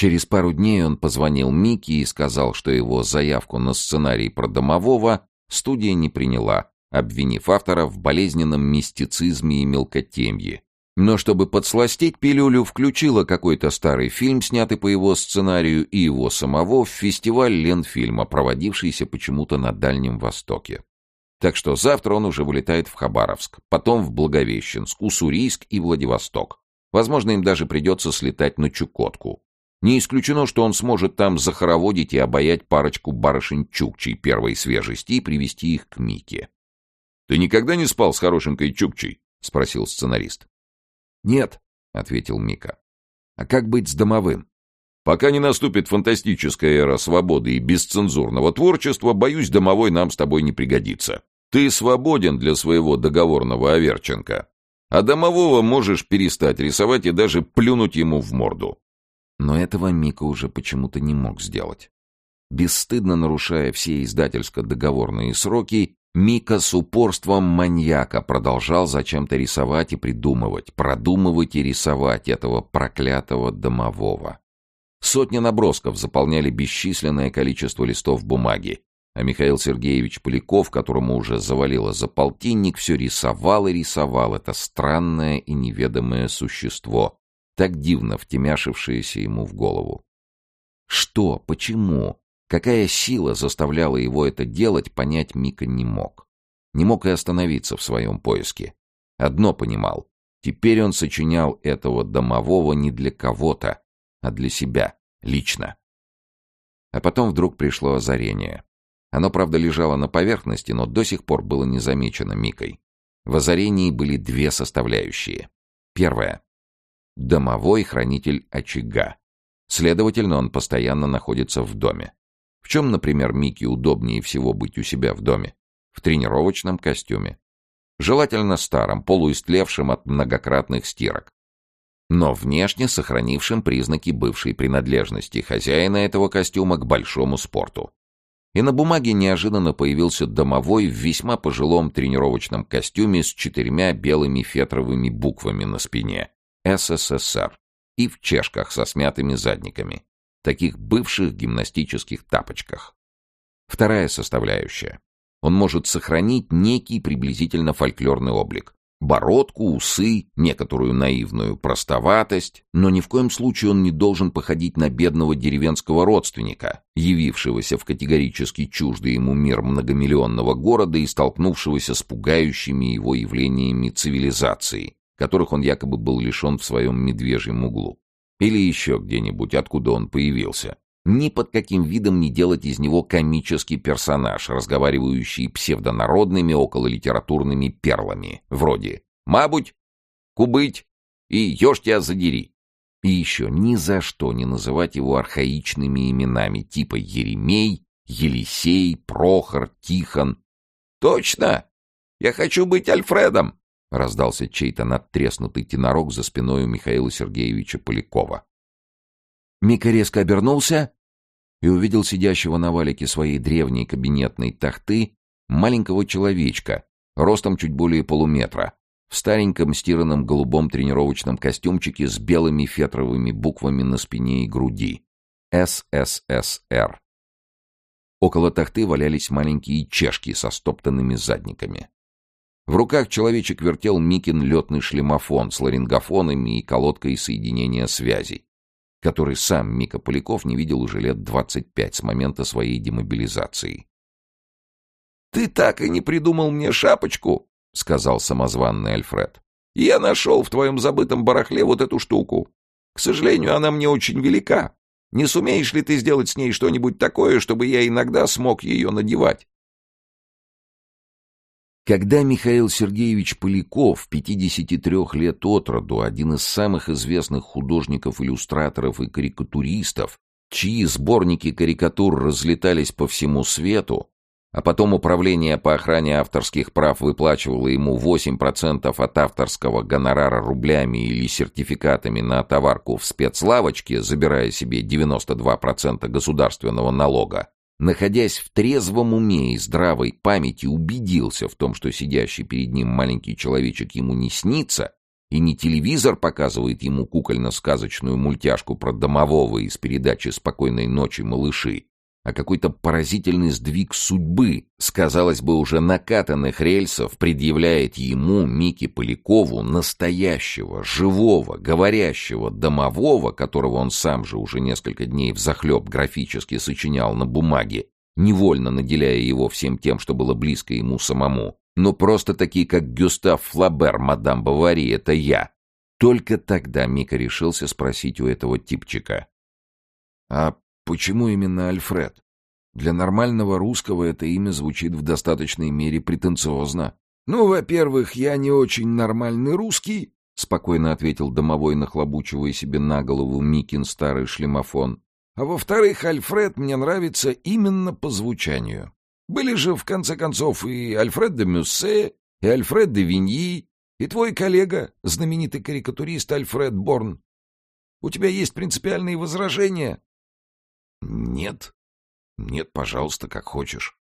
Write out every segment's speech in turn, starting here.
Через пару дней он позвонил Микки и сказал, что его заявку на сценарий про домового студия не приняла, обвинив автора в болезненном мистицизме и мелкотемье. Но чтобы подсластить пилюлю, включила какой-то старый фильм, снятый по его сценарию, и его самого в фестиваль Ленфильма, проводившийся почему-то на Дальнем Востоке. Так что завтра он уже вылетает в Хабаровск, потом в Благовещенск, Уссурийск и Владивосток. Возможно, им даже придется слетать на Чукотку. Не исключено, что он сможет там захороводить и обаять парочку барышень Чукчей первой свежести и привести их к Мике. «Ты никогда не спал с хорошенькой Чукчей?» — спросил сценарист. «Нет», — ответил Мика. «А как быть с домовым?» «Пока не наступит фантастическая эра свободы и бесцензурного творчества, боюсь, домовой нам с тобой не пригодится. Ты свободен для своего договорного Аверченко. А домового можешь перестать рисовать и даже плюнуть ему в морду. Но этого Мика уже почему-то не мог сделать. Бесстыдно нарушая все издательско-договорные сроки, Мика с упорством маньяка продолжал зачем-то рисовать и придумывать, продумывать и рисовать этого проклятого домового. Сотни набросков заполняли бесчисленное количество листов бумаги, а Михаил Сергеевич Поляков, которому уже завалило за полтинник, все рисовал и рисовал это странное и неведомое существо, так дивно втемяшившееся ему в голову. Что, почему, какая сила заставляла его это делать, понять Мика не мог. Не мог и остановиться в своем поиске. Одно понимал. Теперь он сочинял этого домового не для кого-то, а для себя, лично. А потом вдруг пришло озарение. Оно, правда, лежало на поверхности, но до сих пор было не замечено Микой. В озарении были две составляющие. Первая домовой хранитель очага. Следовательно, он постоянно находится в доме. В чем, например, Микки удобнее всего быть у себя в доме? В тренировочном костюме. Желательно старом, полуистлевшем от многократных стирок. Но внешне сохранившим признаки бывшей принадлежности хозяина этого костюма к большому спорту. И на бумаге неожиданно появился домовой в весьма пожилом тренировочном костюме с четырьмя белыми фетровыми буквами на спине СССР и в чешках со смятыми задниками, таких бывших гимнастических тапочках. Вторая составляющая. Он может сохранить некий приблизительно фольклорный облик. Бородку, усы, некоторую наивную простоватость, но ни в коем случае он не должен походить на бедного деревенского родственника, явившегося в категорически чуждый ему мир многомиллионного города и столкнувшегося с пугающими его явлениями цивилизации, которых он якобы был лишен в своем медвежьем углу. Или еще где-нибудь, откуда он появился. Ни под каким видом не делать из него комический персонаж, разговаривающий псевдонародными окололитературными перлами, вроде «Мабуть», «Кубыть» и «Ешь тебя задери». И еще ни за что не называть его архаичными именами типа Еремей, Елисей, Прохор, Тихон. «Точно! Я хочу быть Альфредом!» — раздался чей-то надтреснутый тенорок за спиной у Михаила Сергеевича Полякова. Мика резко обернулся и увидел сидящего на валике своей древней кабинетной тахты маленького человечка, ростом чуть более полуметра, в стареньком стиранном голубом тренировочном костюмчике с белыми фетровыми буквами на спине и груди. СССР. Около тахты валялись маленькие чешки со стоптанными задниками. В руках человечек вертел Микин летный шлемофон с ларингофонами и колодкой соединения связей, который сам Мика Поляков не видел уже лет 25 с момента своей демобилизации. «Ты так и не придумал мне шапочку», — сказал самозванный Альфред. «Я нашел в твоем забытом барахле вот эту штуку. К сожалению, она мне очень велика. Не сумеешь ли ты сделать с ней что-нибудь такое, чтобы я иногда смог ее надевать?» Когда Михаил Сергеевич Поляков, 53 лет от роду, один из самых известных художников-иллюстраторов и карикатуристов, чьи сборники карикатур разлетались по всему свету, а потом Управление по охране авторских прав выплачивало ему 8% от авторского гонорара рублями или сертификатами на товарку в спецлавочке, забирая себе 92% государственного налога, находясь в трезвом уме и здравой памяти, убедился в том, что сидящий перед ним маленький человечек ему не снится, И не телевизор показывает ему кукольно-сказочную мультяшку про домового из передачи «Спокойной ночи, малыши», а какой-то поразительный сдвиг судьбы, сказалось бы, уже накатанных рельсов, предъявляет ему, Мике Полякову, настоящего, живого, говорящего, домового, которого он сам же уже несколько дней взахлеб графически сочинял на бумаге, невольно наделяя его всем тем, что было близко ему самому. Но просто такие, как Гюстав Флабер, мадам Бавари, это я. Только тогда Мика решился спросить у этого типчика. «А почему именно Альфред? Для нормального русского это имя звучит в достаточной мере претенциозно». «Ну, во-первых, я не очень нормальный русский», — спокойно ответил домовой, нахлобучивая себе на голову Микин старый шлемофон. А во-вторых, Альфред мне нравится именно по звучанию. Были же, в конце концов, и Альфред де Мюссе, и Альфред де Виньи, и твой коллега, знаменитый карикатурист Альфред Борн. У тебя есть принципиальные возражения? Нет. Нет, пожалуйста, как хочешь.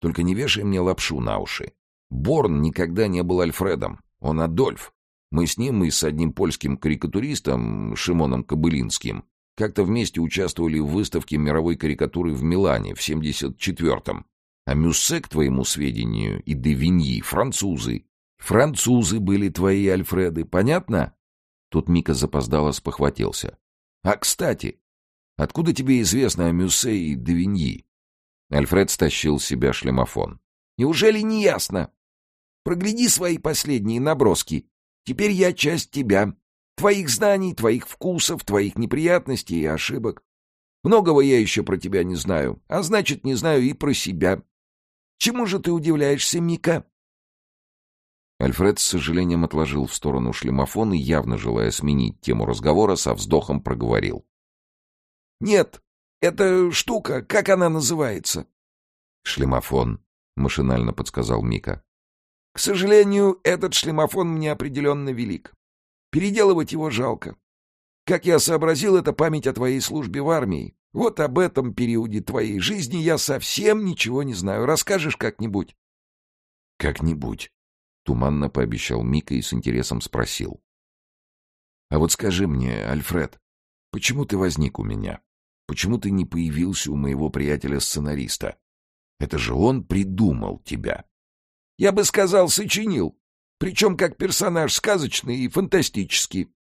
Только не вешай мне лапшу на уши. Борн никогда не был Альфредом. Он Адольф. Мы с ним и с одним польским карикатуристом, Шимоном Кобылинским, как-то вместе участвовали в выставке мировой карикатуры в Милане в 74-м. А Мюссе, к твоему сведению, и Девиньи — французы. Французы были твои Альфреды, понятно? Тут Мика запоздало спохватился. А, кстати, откуда тебе известно о Мюссе и Девиньи? Альфред стащил с себя шлемофон. Неужели не ясно? Прогляди свои последние наброски. Теперь я часть тебя. Твоих знаний, твоих вкусов, твоих неприятностей и ошибок. Многого я еще про тебя не знаю, а значит, не знаю и про себя. Чему же ты удивляешься, Мика?» Альфред с сожалением отложил в сторону шлемофон и, явно желая сменить тему разговора, со вздохом проговорил. «Нет, эта штука, как она называется?» «Шлемофон», — машинально подсказал Мика. «К сожалению, этот шлемофон мне определенно велик. Переделывать его жалко. Как я сообразил, это память о твоей службе в армии. Вот об этом периоде твоей жизни я совсем ничего не знаю. Расскажешь как-нибудь? Как-нибудь, туманно пообещал Мика и с интересом спросил. А вот скажи мне, Альфред, почему ты возник у меня? Почему ты не появился у моего приятеля-сценариста? Это же он придумал тебя. Я бы сказал, сочинил. Причем как персонаж сказочный и фантастический.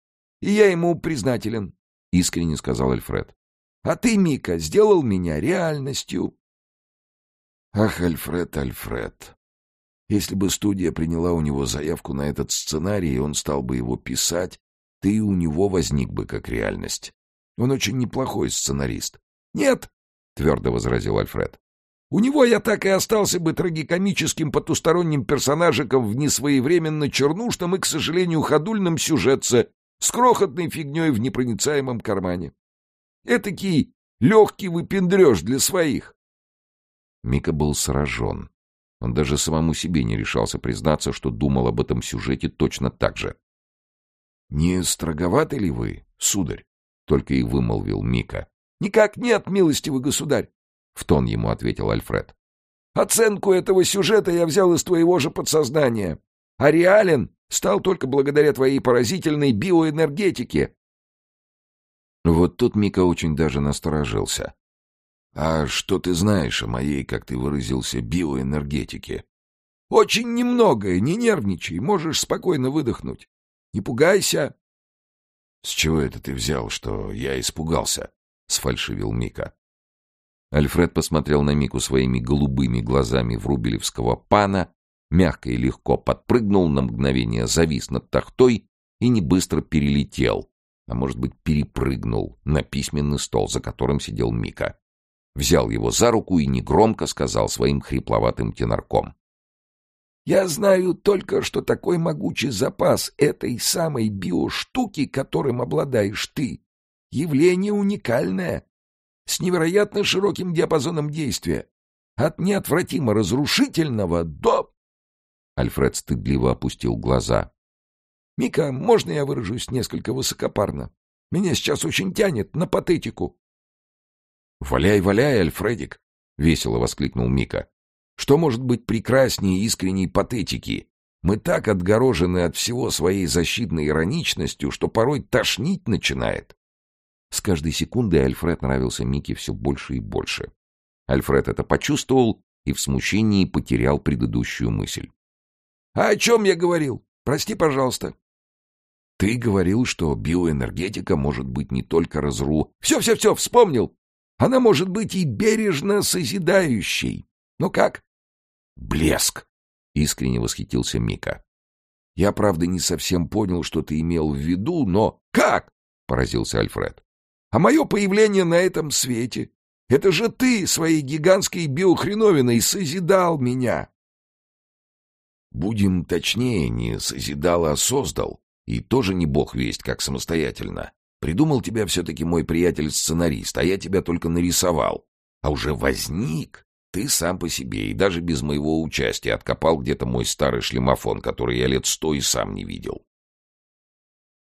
И я ему признателен, — искренне сказал Альфред. А ты, Мика, сделал меня реальностью. Ах, Альфред, Альфред. Если бы студия приняла у него заявку на этот сценарий, и он стал бы его писать, ты у него возник бы как реальность. Он очень неплохой сценарист. — Нет, — твердо возразил Альфред. У него я так и остался бы трагикомическим потусторонним персонажиком в несвоевременно чернушном и, к сожалению, ходульном сюжетце с крохотной фигней в непроницаемом кармане. Этакий легкий выпендреж для своих. Мика был сражен. Он даже самому себе не решался признаться, что думал об этом сюжете точно так же. — Не строговаты ли вы, сударь? — только и вымолвил Мика. — Никак нет, милостивый государь. — в тон ему ответил Альфред. «Оценку этого сюжета я взял из твоего же подсознания. А реален стал только благодаря твоей поразительной биоэнергетике». Вот тут Мика очень даже насторожился. «А что ты знаешь о моей, как ты выразился, биоэнергетике?» «Очень немногое, не нервничай, можешь спокойно выдохнуть. Не пугайся». «С чего это ты взял, что я испугался?» — сфальшивил Мика. Альфред посмотрел на Мику своими голубыми глазами врубелевского пана, мягко и легко подпрыгнул, на мгновение завис над тахтой и не быстро перелетел, а может быть перепрыгнул на письменный стол, за которым сидел Мика. Взял его за руку и негромко сказал своим хрипловатым тенорком. «Я знаю только, что такой могучий запас этой самой биоштуки, которым обладаешь ты, явление уникальное с невероятно широким диапазоном действия. От неотвратимо разрушительного до... Альфред стыдливо опустил глаза. «Мика, можно я выражусь несколько высокопарно? Меня сейчас очень тянет на патетику». «Валяй, валяй, Альфредик!» — весело воскликнул Мика. «Что может быть прекраснее искренней патетики? Мы так отгорожены от всего своей защитной ироничностью, что порой тошнить начинает. С каждой секундой Альфред нравился Микки все больше и больше. Альфред это почувствовал и в смущении потерял предыдущую мысль. — А о чем я говорил? Прости, пожалуйста. — Ты говорил, что биоэнергетика может быть не только разру... Все-все-все, вспомнил! Она может быть и бережно созидающей. Ну как? — Блеск! — искренне восхитился Мика. «Я, правда, не совсем понял, что ты имел в виду, но...» «Как?» — поразился Альфред. «А мое появление на этом свете? Это же ты своей гигантской биохреновиной созидал меня!» «Будем точнее, не созидал, а создал. И тоже не бог весть, как самостоятельно. Придумал тебя все-таки мой приятель-сценарист, а я тебя только нарисовал. А уже возник ты сам по себе и даже без моего участия откопал где-то мой старый шлемофон, который я лет сто и сам не видел.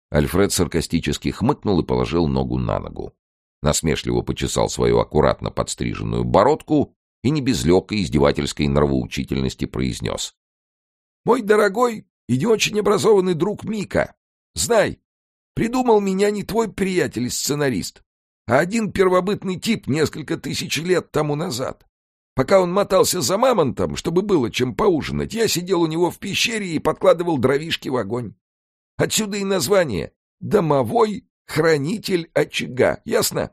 Альфред саркастически хмыкнул и положил ногу на ногу. Насмешливо почесал свою аккуратно подстриженную бородку и не без легкой издевательской нравоучительности произнес. «Мой дорогой и не очень образованный друг Мика, знай, придумал меня не твой приятель-сценарист, а один первобытный тип несколько тысяч лет тому назад. Пока он мотался за мамонтом, чтобы было чем поужинать, я сидел у него в пещере и подкладывал дровишки в огонь. Отсюда и название «Домовой хранитель очага», ясно?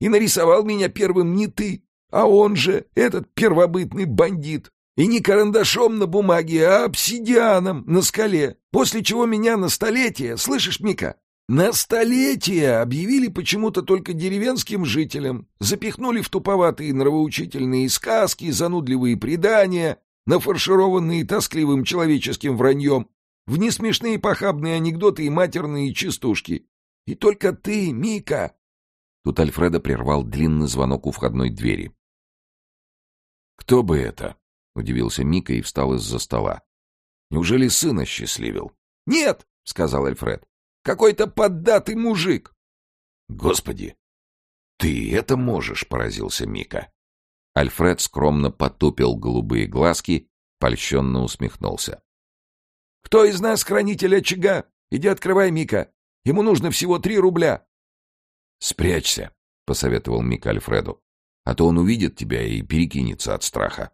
И нарисовал меня первым не ты, а он же, этот первобытный бандит. И не карандашом на бумаге, а обсидианом на скале. После чего меня на столетие, слышишь, Мика, на столетия объявили почему-то только деревенским жителям, запихнули в туповатые нравоучительные сказки, занудливые предания, нафаршированные тоскливым человеческим враньем, в несмешные похабные анекдоты и матерные частушки. И только ты, Мика!» Тут Альфреда прервал длинный звонок у входной двери. «Кто бы это?» — удивился Мика и встал из-за стола. «Неужели сына счастливил?» «Нет!» — сказал Альфред. Какой-то поддатый мужик. Господи, ты это можешь, поразился Мика. Альфред скромно потупил голубые глазки, польщенно усмехнулся. Кто из нас хранитель очага? Иди открывай, Мика. Ему нужно всего три рубля. Спрячься, посоветовал Мика Альфреду, а то он увидит тебя и перекинется от страха.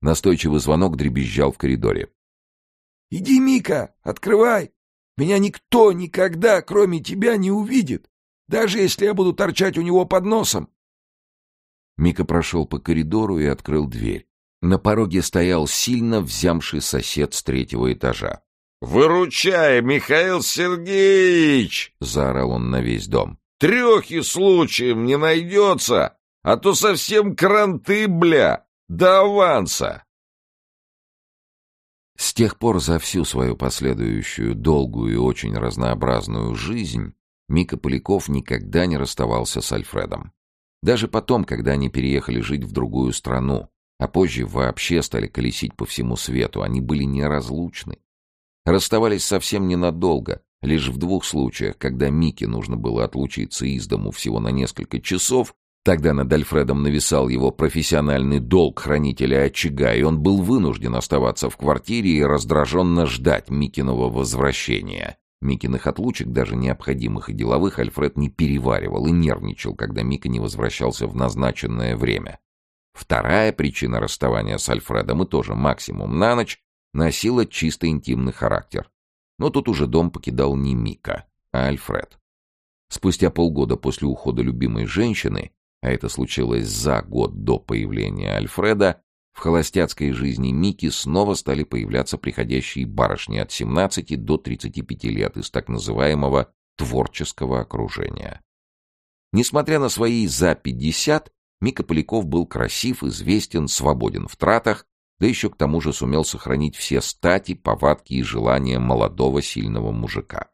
Настойчивый звонок дребезжал в коридоре. «Иди, Мика, открывай!» Меня никто никогда, кроме тебя, не увидит, даже если я буду торчать у него под носом. Мика прошел по коридору и открыл дверь. На пороге стоял сильно взямший сосед с третьего этажа. «Выручай, Михаил Сергеевич!» — заорал он на весь дом. «Трехи случаем не найдется, а то совсем кранты, бля, до аванса!» С тех пор за всю свою последующую долгую и очень разнообразную жизнь Мика Поляков никогда не расставался с Альфредом. Даже потом, когда они переехали жить в другую страну, а позже вообще стали колесить по всему свету, они были неразлучны. Расставались совсем ненадолго, лишь в двух случаях, когда Мике нужно было отлучиться из дому всего на несколько часов, Тогда над Альфредом нависал его профессиональный долг хранителя очага, и он был вынужден оставаться в квартире и раздраженно ждать Микиного возвращения. Микиных отлучек, даже необходимых и деловых, Альфред не переваривал и нервничал, когда Мика не возвращался в назначенное время. Вторая причина расставания с Альфредом, и тоже максимум на ночь, носила чисто интимный характер. Но тут уже дом покидал не Мика, а Альфред. Спустя полгода после ухода любимой женщины а это случилось за год до появления Альфреда, в холостяцкой жизни Мики снова стали появляться приходящие барышни от 17 до 35 лет из так называемого творческого окружения. Несмотря на свои за 50, Мика Поляков был красив, известен, свободен в тратах, да еще к тому же сумел сохранить все стати, повадки и желания молодого сильного мужика.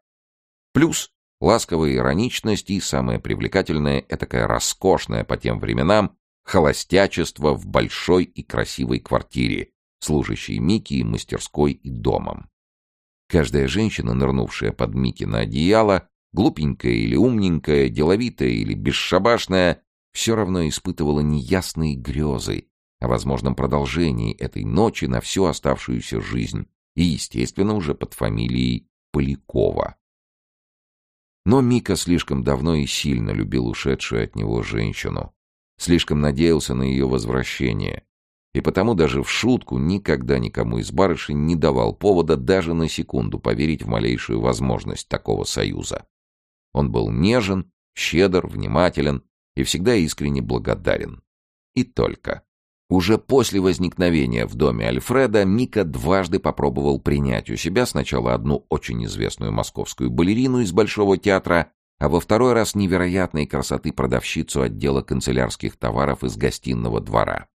Плюс ласковая ироничность и, самое привлекательное, этакое роскошное по тем временам, холостячество в большой и красивой квартире, служащей Микки мастерской и домом. Каждая женщина, нырнувшая под Микки на одеяло, глупенькая или умненькая, деловитая или бесшабашная, все равно испытывала неясные грезы о возможном продолжении этой ночи на всю оставшуюся жизнь и, естественно, уже под фамилией Полякова. Но Мика слишком давно и сильно любил ушедшую от него женщину, слишком надеялся на ее возвращение, и потому даже в шутку никогда никому из барышень не давал повода даже на секунду поверить в малейшую возможность такого союза. Он был нежен, щедр, внимателен и всегда искренне благодарен. И только. Уже после возникновения в доме Альфреда Мика дважды попробовал принять у себя сначала одну очень известную московскую балерину из Большого театра, а во второй раз невероятной красоты продавщицу отдела канцелярских товаров из гостиного двора.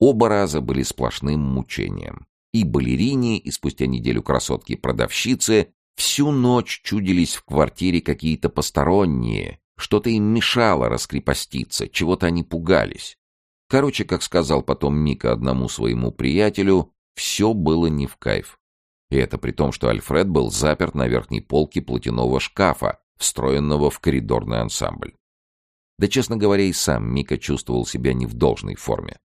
Оба раза были сплошным мучением. И балерине, и спустя неделю красотки-продавщицы всю ночь чудились в квартире какие-то посторонние, что-то им мешало раскрепоститься, чего-то они пугались. Короче, как сказал потом Мика одному своему приятелю, все было не в кайф. И это при том, что Альфред был заперт на верхней полке платяного шкафа, встроенного в коридорный ансамбль. Да, честно говоря, и сам Мика чувствовал себя не в должной форме.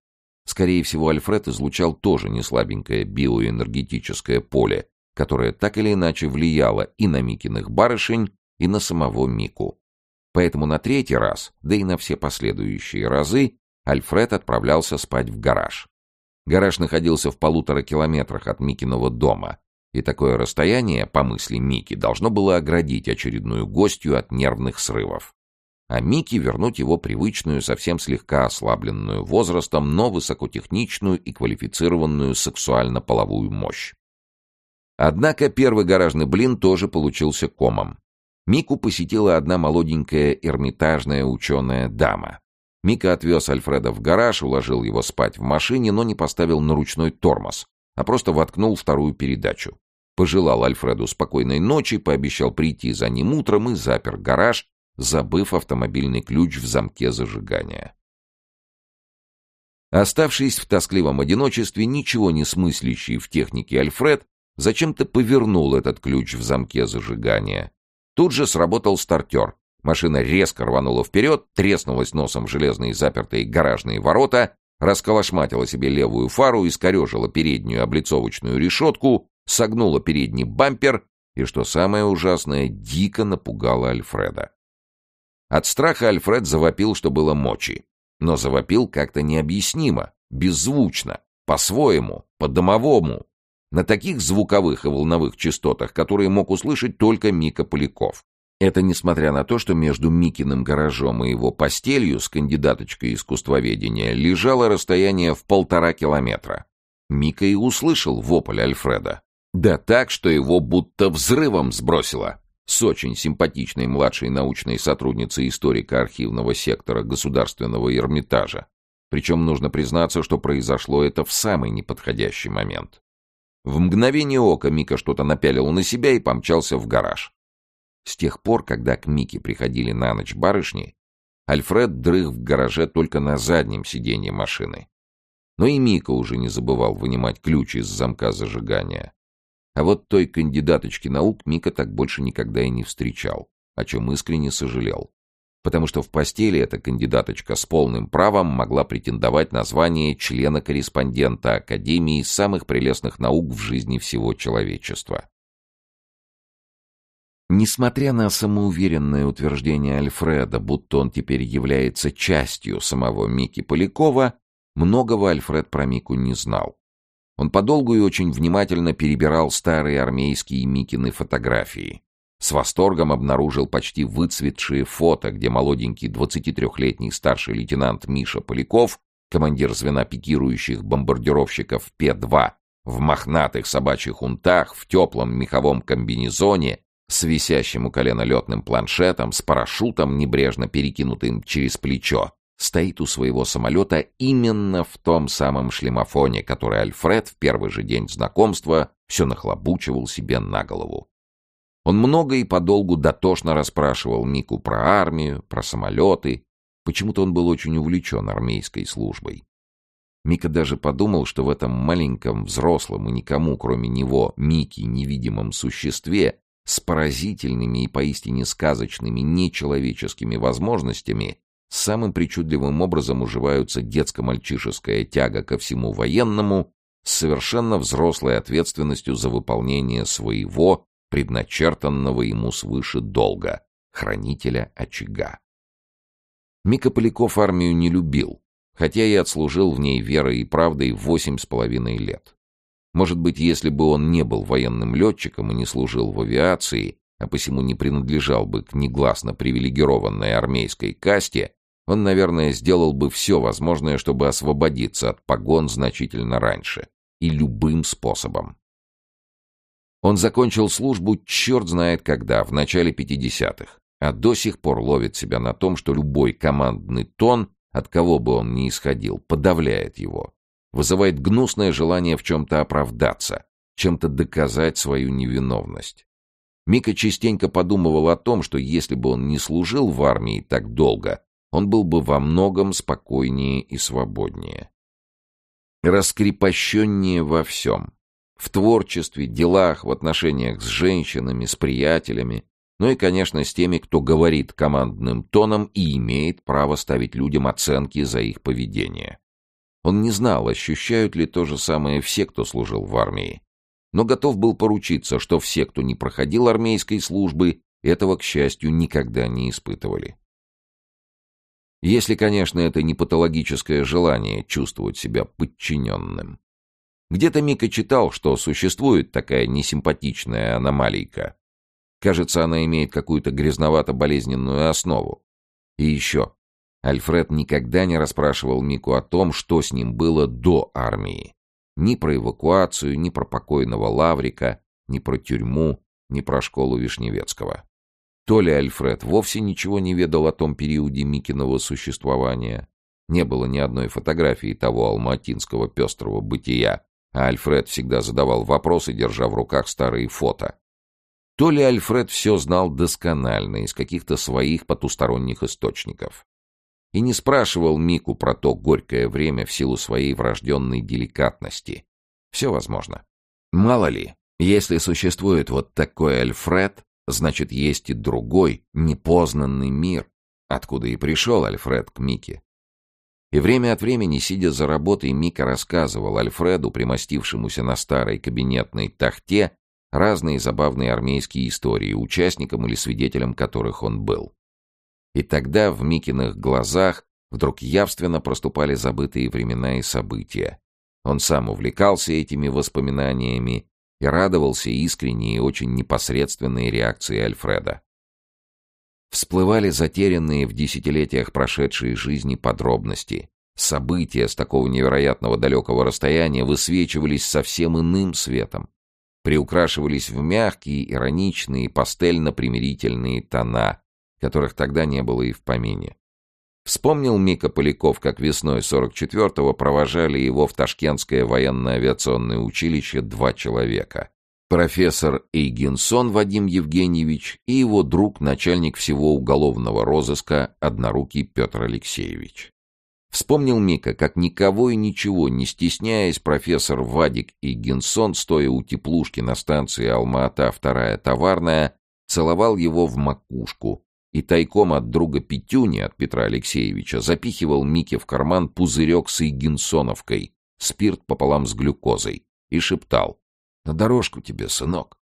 Скорее всего, Альфред излучал тоже неслабенькое биоэнергетическое поле, которое так или иначе влияло и на Микиных барышень, и на самого Мику. Поэтому на третий раз, да и на все последующие разы, Альфред отправлялся спать в гараж. Гараж находился в полутора километрах от Микиного дома, и такое расстояние, по мысли Мики, должно было оградить очередную гостью от нервных срывов а Микки вернуть его привычную, совсем слегка ослабленную возрастом, но высокотехничную и квалифицированную сексуально-половую мощь. Однако первый гаражный блин тоже получился комом. Мику посетила одна молоденькая эрмитажная ученая дама. Мика отвез Альфреда в гараж, уложил его спать в машине, но не поставил на ручной тормоз, а просто воткнул вторую передачу. Пожелал Альфреду спокойной ночи, пообещал прийти за ним утром и запер гараж, забыв автомобильный ключ в замке зажигания. Оставшись в тоскливом одиночестве, ничего не смыслящий в технике Альфред зачем-то повернул этот ключ в замке зажигания. Тут же сработал стартер. Машина резко рванула вперед, треснулась носом в железные запертые гаражные ворота, расколошматила себе левую фару, искорежила переднюю облицовочную решетку, согнула передний бампер и, что самое ужасное, дико напугала Альфреда. От страха Альфред завопил, что было мочи. Но завопил как-то необъяснимо, беззвучно, по-своему, по-домовому, на таких звуковых и волновых частотах, которые мог услышать только Мика Поляков. Это несмотря на то, что между Микиным гаражом и его постелью с кандидаточкой искусствоведения лежало расстояние в полтора километра. Мика и услышал вопль Альфреда. Да так, что его будто взрывом сбросило с очень симпатичной младшей научной сотрудницей историка архивного сектора Государственного Эрмитажа. Причем нужно признаться, что произошло это в самый неподходящий момент. В мгновение ока Мика что-то напялил на себя и помчался в гараж. С тех пор, когда к Мике приходили на ночь барышни, Альфред дрых в гараже только на заднем сиденье машины. Но и Мика уже не забывал вынимать ключ из замка зажигания. А вот той кандидаточки наук Мика так больше никогда и не встречал, о чем искренне сожалел. Потому что в постели эта кандидаточка с полным правом могла претендовать на звание члена-корреспондента Академии самых прелестных наук в жизни всего человечества. Несмотря на самоуверенное утверждение Альфреда, будто он теперь является частью самого Мики Полякова, многого Альфред про Мику не знал. Он подолгу и очень внимательно перебирал старые армейские Микины фотографии. С восторгом обнаружил почти выцветшие фото, где молоденький 23-летний старший лейтенант Миша Поляков, командир звена пикирующих бомбардировщиков П-2, в мохнатых собачьих унтах, в теплом меховом комбинезоне, с висящим у колена летным планшетом, с парашютом, небрежно перекинутым через плечо, стоит у своего самолета именно в том самом шлемофоне, который Альфред в первый же день знакомства все нахлобучивал себе на голову. Он много и подолгу дотошно расспрашивал Мику про армию, про самолеты. Почему-то он был очень увлечен армейской службой. Мика даже подумал, что в этом маленьком, взрослом и никому, кроме него, Мики, невидимом существе, с поразительными и поистине сказочными нечеловеческими возможностями, самым причудливым образом уживаются детско-мальчишеская тяга ко всему военному с совершенно взрослой ответственностью за выполнение своего, предначертанного ему свыше долга, хранителя очага. Мика Поляков армию не любил, хотя и отслужил в ней верой и правдой восемь с половиной лет. Может быть, если бы он не был военным летчиком и не служил в авиации, а посему не принадлежал бы к негласно привилегированной армейской касте, он, наверное, сделал бы все возможное, чтобы освободиться от погон значительно раньше. И любым способом. Он закончил службу черт знает когда, в начале 50-х, а до сих пор ловит себя на том, что любой командный тон, от кого бы он ни исходил, подавляет его, вызывает гнусное желание в чем-то оправдаться, чем-то доказать свою невиновность. Мика частенько подумывал о том, что если бы он не служил в армии так долго, он был бы во многом спокойнее и свободнее. Раскрепощеннее во всем. В творчестве, делах, в отношениях с женщинами, с приятелями, ну и, конечно, с теми, кто говорит командным тоном и имеет право ставить людям оценки за их поведение. Он не знал, ощущают ли то же самое все, кто служил в армии, но готов был поручиться, что все, кто не проходил армейской службы, этого, к счастью, никогда не испытывали. Если, конечно, это не патологическое желание чувствовать себя подчиненным. Где-то Мика читал, что существует такая несимпатичная аномалийка. Кажется, она имеет какую-то грязновато-болезненную основу. И еще. Альфред никогда не расспрашивал Мику о том, что с ним было до армии. Ни про эвакуацию, ни про покойного Лаврика, ни про тюрьму, ни про школу Вишневецкого. То ли Альфред вовсе ничего не ведал о том периоде Микиного существования, не было ни одной фотографии того алматинского пестрого бытия, а Альфред всегда задавал вопросы, держа в руках старые фото. То ли Альфред все знал досконально из каких-то своих потусторонних источников и не спрашивал Мику про то горькое время в силу своей врожденной деликатности. Все возможно. Мало ли, если существует вот такой Альфред, значит, есть и другой, непознанный мир, откуда и пришел Альфред к Мике. И время от времени, сидя за работой, Мика рассказывал Альфреду, примостившемуся на старой кабинетной тахте, разные забавные армейские истории, участником или свидетелем которых он был. И тогда в Микиных глазах вдруг явственно проступали забытые времена и события. Он сам увлекался этими воспоминаниями и радовался искренней и очень непосредственной реакции Альфреда. Всплывали затерянные в десятилетиях прошедшей жизни подробности. События с такого невероятного далекого расстояния высвечивались совсем иным светом. Приукрашивались в мягкие, ироничные, пастельно-примирительные тона, которых тогда не было и в помине. Вспомнил Мика Поляков, как весной 44-го провожали его в Ташкентское военно-авиационное училище два человека. Профессор Эйгенсон Вадим Евгеньевич и его друг, начальник всего уголовного розыска, однорукий Петр Алексеевич. Вспомнил Мика, как никого и ничего, не стесняясь, профессор Вадик Эйгенсон, стоя у теплушки на станции Алма-Ата, вторая товарная, целовал его в макушку, и тайком от друга Петюни, от Петра Алексеевича, запихивал Мике в карман пузырек с игенсоновкой, спирт пополам с глюкозой, и шептал «На дорожку тебе, сынок».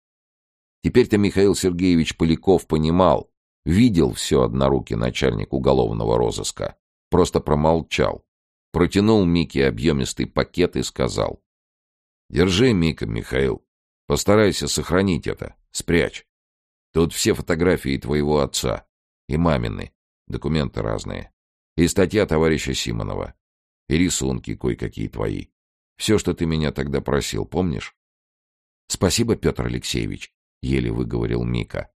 Теперь-то Михаил Сергеевич Поляков понимал, видел все однорукий начальник уголовного розыска, просто промолчал, протянул Мике объемистый пакет и сказал «Держи, Мика, Михаил, постарайся сохранить это, спрячь. Тут все фотографии твоего отца, и мамины. Документы разные. И статья товарища Симонова. И рисунки кое-какие твои. Все, что ты меня тогда просил, помнишь? Спасибо, Петр Алексеевич, еле выговорил Мика.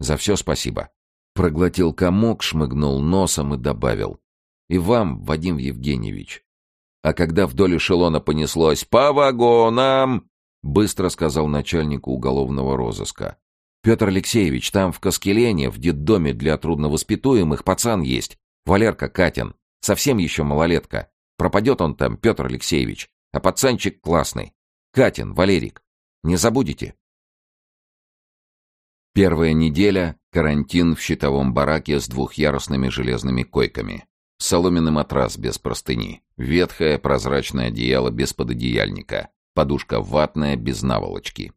За все спасибо. Проглотил комок, шмыгнул носом и добавил. И вам, Вадим Евгеньевич. А когда вдоль эшелона понеслось «По вагонам!», быстро сказал начальнику уголовного розыска. Петр Алексеевич, там в Каскелене, в детдоме для трудновоспитуемых, пацан есть. Валерка Катин. Совсем еще малолетка. Пропадет он там, Петр Алексеевич. А пацанчик классный. Катин, Валерик. Не забудете? Первая неделя — карантин в щитовом бараке с двухъярусными железными койками. Соломенный матрас без простыни. Ветхое прозрачное одеяло без пододеяльника. подушка ватная, без наволочки.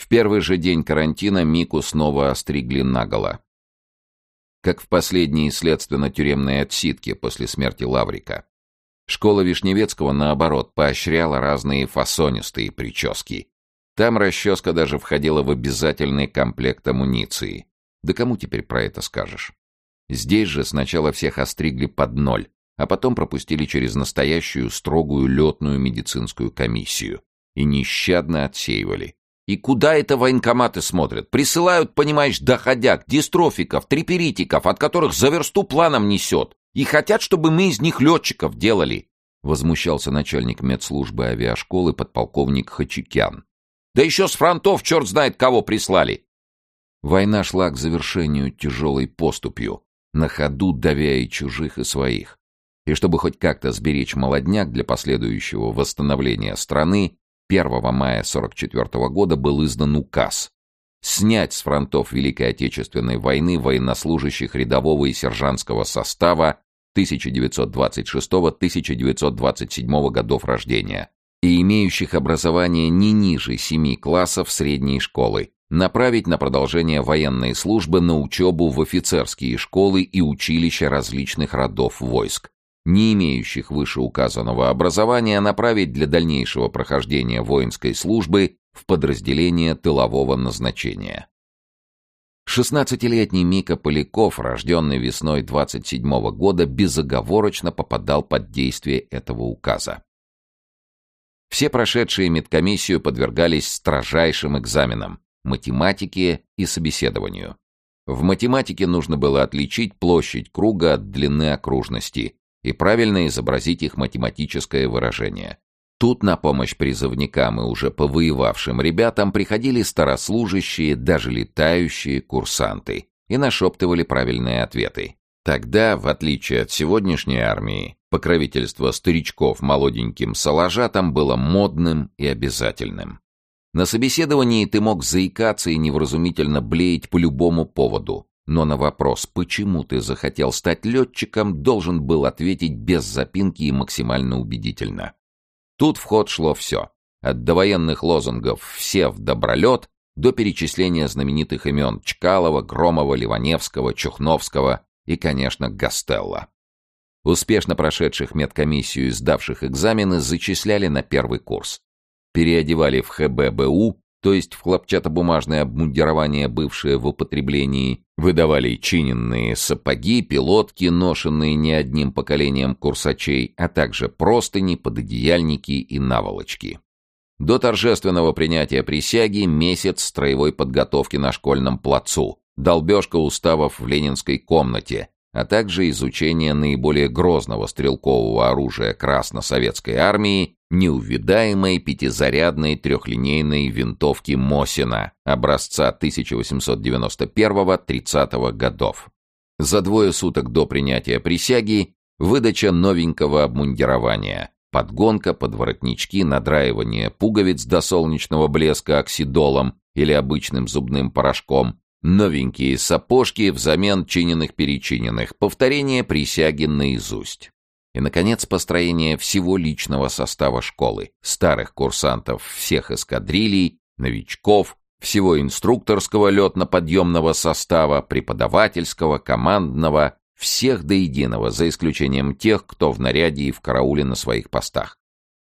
В первый же день карантина Мику снова остригли наголо. Как в последние следственно-тюремные отсидки после смерти Лаврика. Школа Вишневецкого, наоборот, поощряла разные фасонистые прически. Там расческа даже входила в обязательный комплект амуниции. Да кому теперь про это скажешь? Здесь же сначала всех остригли под ноль, а потом пропустили через настоящую строгую летную медицинскую комиссию и нещадно отсеивали. И куда это военкоматы смотрят? Присылают, понимаешь, доходяг, дистрофиков, триперитиков, от которых за версту планом несет. И хотят, чтобы мы из них летчиков делали. Возмущался начальник медслужбы авиашколы подполковник Хачикян. Да еще с фронтов черт знает кого прислали. Война шла к завершению тяжелой поступью, на ходу давя и чужих, и своих. И чтобы хоть как-то сберечь молодняк для последующего восстановления страны, 1 мая 1944 года был издан указ снять с фронтов Великой Отечественной войны военнослужащих рядового и сержантского состава 1926-1927 годов рождения и имеющих образование не ниже семи классов средней школы, направить на продолжение военной службы на учебу в офицерские школы и училища различных родов войск, не имеющих вышеуказанного образования направить для дальнейшего прохождения воинской службы в подразделение тылового назначения. 16-летний Мика Поляков, рожденный весной 27 -го года, безоговорочно попадал под действие этого указа. Все прошедшие медкомиссию подвергались строжайшим экзаменам, математике и собеседованию. В математике нужно было отличить площадь круга от длины окружности и правильно изобразить их математическое выражение. Тут на помощь призывникам и уже повоевавшим ребятам приходили старослужащие, даже летающие курсанты и нашептывали правильные ответы. Тогда, в отличие от сегодняшней армии, покровительство старичков молоденьким салажатам было модным и обязательным. На собеседовании ты мог заикаться и невразумительно блеять по любому поводу, но на вопрос, почему ты захотел стать летчиком, должен был ответить без запинки и максимально убедительно. Тут в ход шло все. От довоенных лозунгов «все в добролет» до перечисления знаменитых имен Чкалова, Громова, Ливаневского, Чухновского и, конечно, Гастелла. Успешно прошедших медкомиссию и сдавших экзамены зачисляли на первый курс переодевали в ХББУ, то есть в хлопчатобумажное обмундирование, бывшее в употреблении, выдавали чиненные сапоги, пилотки, ношенные не одним поколением курсачей, а также простыни, пододеяльники и наволочки. До торжественного принятия присяги месяц строевой подготовки на школьном плацу, долбежка уставов в ленинской комнате, а также изучение наиболее грозного стрелкового оружия Красно-Советской армии неувидаемой пятизарядной трехлинейной винтовки Мосина образца 1891-30 годов. За двое суток до принятия присяги выдача новенького обмундирования, подгонка, подворотнички, надраивание пуговиц до солнечного блеска оксидолом или обычным зубным порошком, новенькие сапожки взамен чиненных-перечиненных, повторение присяги наизусть. И, наконец, построение всего личного состава школы, старых курсантов всех эскадрилей, новичков, всего инструкторского летно-подъемного состава, преподавательского, командного, всех до единого, за исключением тех, кто в наряде и в карауле на своих постах.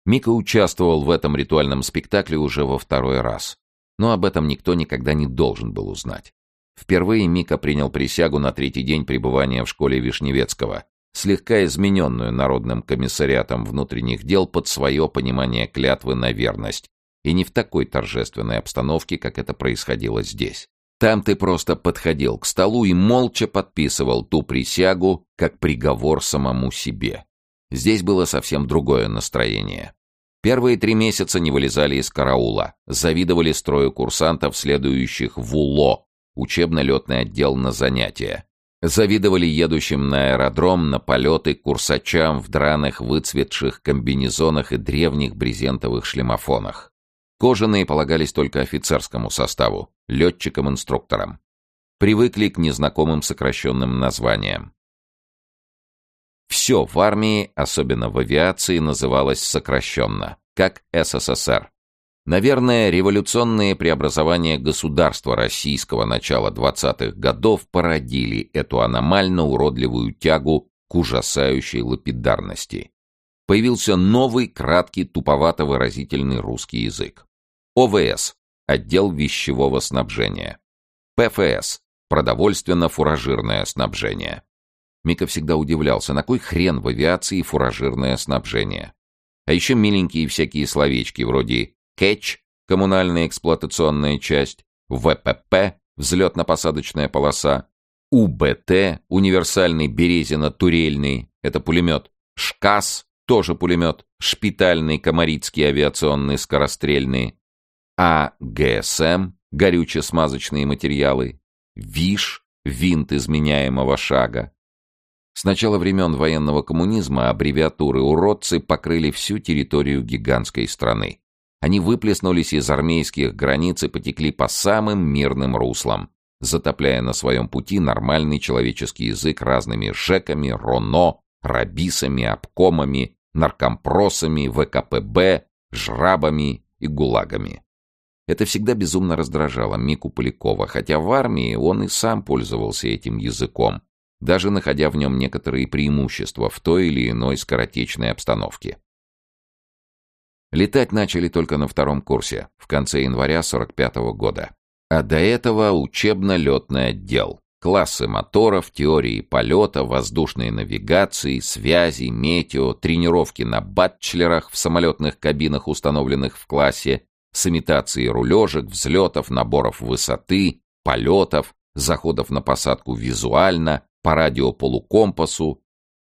Мика участвовал в этом ритуальном спектакле уже во второй раз, но об этом никто никогда не должен был узнать. Впервые Мика принял присягу на третий день пребывания в школе Вишневецкого, слегка измененную Народным комиссариатом внутренних дел под свое понимание клятвы на верность, и не в такой торжественной обстановке, как это происходило здесь. Там ты просто подходил к столу и молча подписывал ту присягу, как приговор самому себе. Здесь было совсем другое настроение. Первые три месяца не вылезали из караула, завидовали строю курсантов, следующих в УЛО, учебно-летный отдел на занятия, Завидовали едущим на аэродром на полеты курсачам в драных выцветших комбинезонах и древних брезентовых шлемофонах. Кожаные полагались только офицерскому составу, летчикам-инструкторам. Привыкли к незнакомым сокращенным названиям. Все в армии, особенно в авиации, называлось сокращенно. как СССР. Наверное, революционные преобразования государства российского начала 20-х годов породили эту аномально уродливую тягу к ужасающей лапидарности. Появился новый, краткий, туповато-выразительный русский язык. ОВС – отдел вещевого снабжения. ПФС – продовольственно-фуражирное снабжение. Мика всегда удивлялся, на кой хрен в авиации фуражирное снабжение. А еще миленькие всякие словечки вроде «кэч» — коммунальная эксплуатационная часть, ВПП — взлетно-посадочная полоса, УБТ — универсальный березино-турельный, это пулемет, ШКАС — тоже пулемет, шпитальный комарицкий авиационный скорострельный, АГСМ — горюче-смазочные материалы, ВИШ — винт изменяемого шага, с начала времен военного коммунизма аббревиатуры «уродцы» покрыли всю территорию гигантской страны. Они выплеснулись из армейских границ и потекли по самым мирным руслам, затопляя на своем пути нормальный человеческий язык разными ЖЭКами, РОНО, рабисами, обкомами, наркомпросами, ВКПБ, жрабами и гулагами. Это всегда безумно раздражало Мику Полякова, хотя в армии он и сам пользовался этим языком, даже находя в нем некоторые преимущества в той или иной скоротечной обстановке. Летать начали только на втором курсе, в конце января 45 -го года. А до этого учебно-летный отдел. Классы моторов, теории полета, воздушной навигации, связи, метео, тренировки на батчлерах в самолетных кабинах, установленных в классе, с имитацией рулежек, взлетов, наборов высоты, полетов, заходов на посадку визуально, по радиополукомпасу,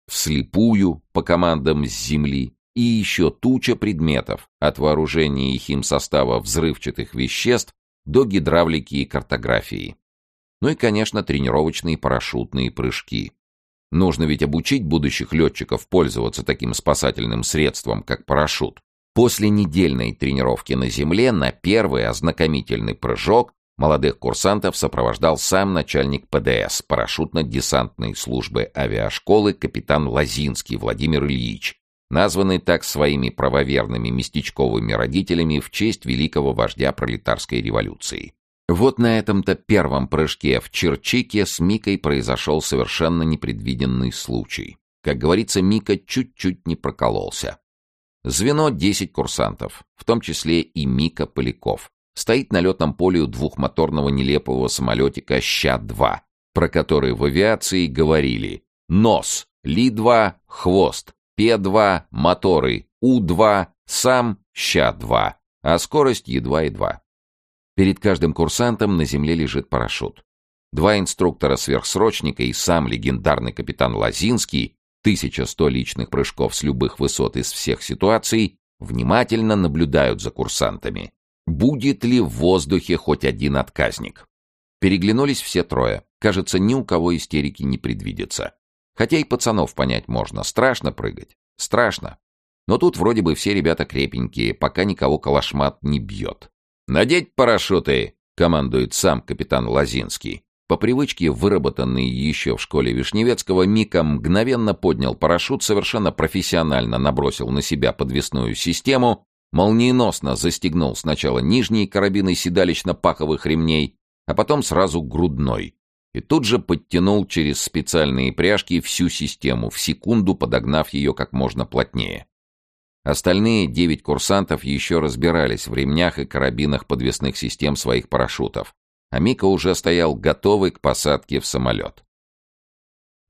вслепую по командам с земли и еще туча предметов от вооружения и химсостава взрывчатых веществ до гидравлики и картографии. Ну и, конечно, тренировочные парашютные прыжки. Нужно ведь обучить будущих летчиков пользоваться таким спасательным средством, как парашют. После недельной тренировки на земле на первый ознакомительный прыжок Молодых курсантов сопровождал сам начальник ПДС, парашютно-десантной службы авиашколы капитан Лазинский Владимир Ильич, названный так своими правоверными местечковыми родителями в честь великого вождя пролетарской революции. Вот на этом-то первом прыжке в Черчике с Микой произошел совершенно непредвиденный случай. Как говорится, Мика чуть-чуть не прокололся. Звено 10 курсантов, в том числе и Мика Поляков стоит на летном поле у двухмоторного нелепого самолетика «Ща-2», про который в авиации говорили «Нос», «Ли-2», «Хвост», П-2, «Моторы», У-2, сам «Ща-2», а скорость Е2-И2. Перед каждым курсантом на земле лежит парашют. Два инструктора-сверхсрочника и сам легендарный капитан Лазинский, 1100 личных прыжков с любых высот из всех ситуаций, внимательно наблюдают за курсантами. Будет ли в воздухе хоть один отказник? Переглянулись все трое. Кажется, ни у кого истерики не предвидится. Хотя и пацанов понять можно. Страшно прыгать. Страшно. Но тут вроде бы все ребята крепенькие, пока никого калашмат не бьет. «Надеть парашюты!» — командует сам капитан Лазинский. По привычке, выработанный еще в школе Вишневецкого, Мика мгновенно поднял парашют, совершенно профессионально набросил на себя подвесную систему Молниеносно застегнул сначала нижние карабины седалищно-паховых ремней, а потом сразу грудной. И тут же подтянул через специальные пряжки всю систему, в секунду подогнав ее как можно плотнее. Остальные девять курсантов еще разбирались в ремнях и карабинах подвесных систем своих парашютов, а Мика уже стоял готовый к посадке в самолет.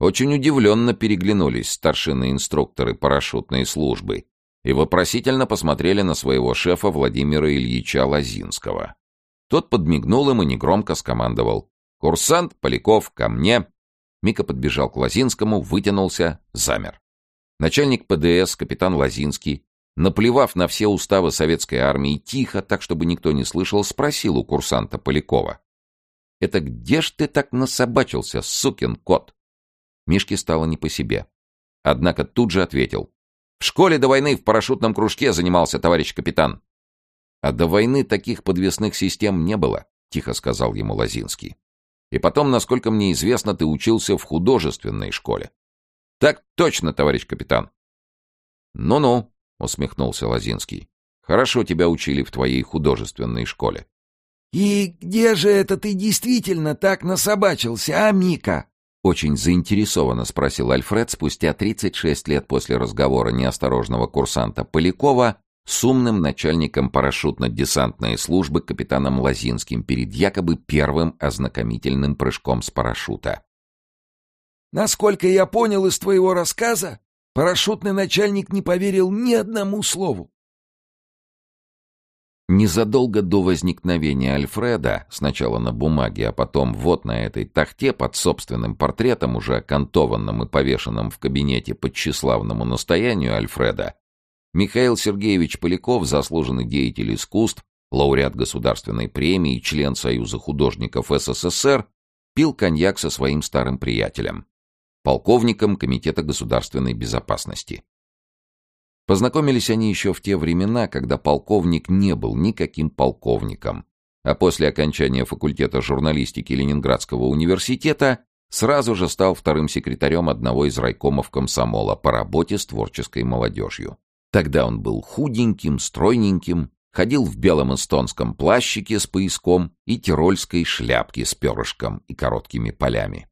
Очень удивленно переглянулись старшины инструкторы парашютной службы, и вопросительно посмотрели на своего шефа Владимира Ильича Лазинского. Тот подмигнул им и негромко скомандовал. «Курсант Поляков, ко мне!» Мика подбежал к Лазинскому, вытянулся, замер. Начальник ПДС, капитан Лазинский, наплевав на все уставы советской армии, тихо, так чтобы никто не слышал, спросил у курсанта Полякова. «Это где ж ты так насобачился, сукин кот?» Мишке стало не по себе. Однако тут же ответил. В школе до войны в парашютном кружке занимался товарищ капитан. А до войны таких подвесных систем не было, тихо сказал ему Лазинский. И потом, насколько мне известно, ты учился в художественной школе. Так точно, товарищ капитан. Ну-ну, усмехнулся Лазинский. Хорошо тебя учили в твоей художественной школе». «И где же это ты действительно так насобачился, а, Мика?» Очень заинтересованно спросил Альфред спустя 36 лет после разговора неосторожного курсанта Полякова с умным начальником парашютно-десантной службы капитаном Лазинским перед якобы первым ознакомительным прыжком с парашюта. «Насколько я понял из твоего рассказа, парашютный начальник не поверил ни одному слову. Незадолго до возникновения Альфреда, сначала на бумаге, а потом вот на этой тахте под собственным портретом, уже окантованным и повешенным в кабинете по тщеславному настоянию Альфреда, Михаил Сергеевич Поляков, заслуженный деятель искусств, лауреат государственной премии, член Союза художников СССР, пил коньяк со своим старым приятелем, полковником Комитета государственной безопасности. Познакомились они еще в те времена, когда полковник не был никаким полковником, а после окончания факультета журналистики Ленинградского университета сразу же стал вторым секретарем одного из райкомов комсомола по работе с творческой молодежью. Тогда он был худеньким, стройненьким, ходил в белом эстонском плащике с пояском и тирольской шляпке с перышком и короткими полями.